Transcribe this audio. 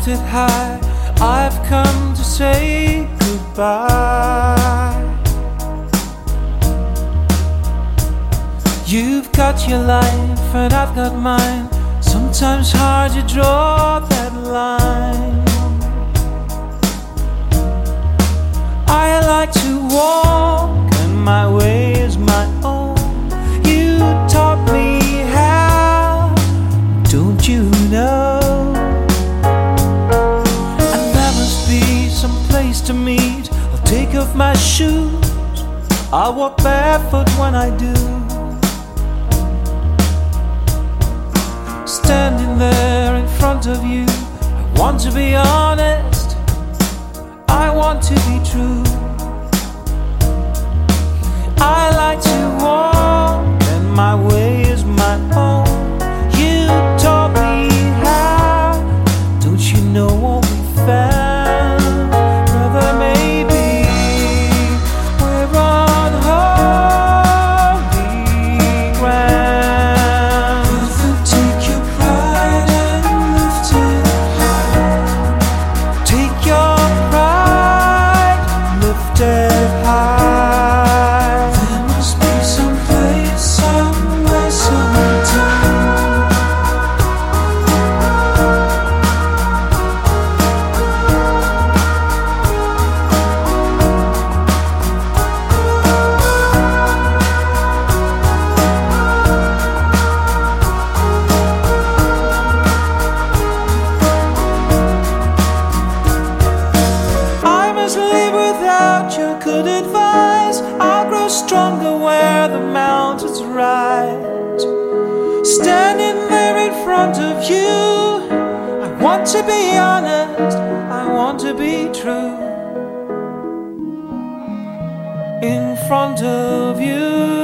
lifted high, I've come to say goodbye. You've got your life and I've got mine. Sometimes hard to draw that line. I like to walk, place to meet. I'll take off my shoes. I'll walk barefoot when I do. Standing there in front of you, I want to be honest. I want to be true. Front of you, I want to be honest, I want to be true. In front of you.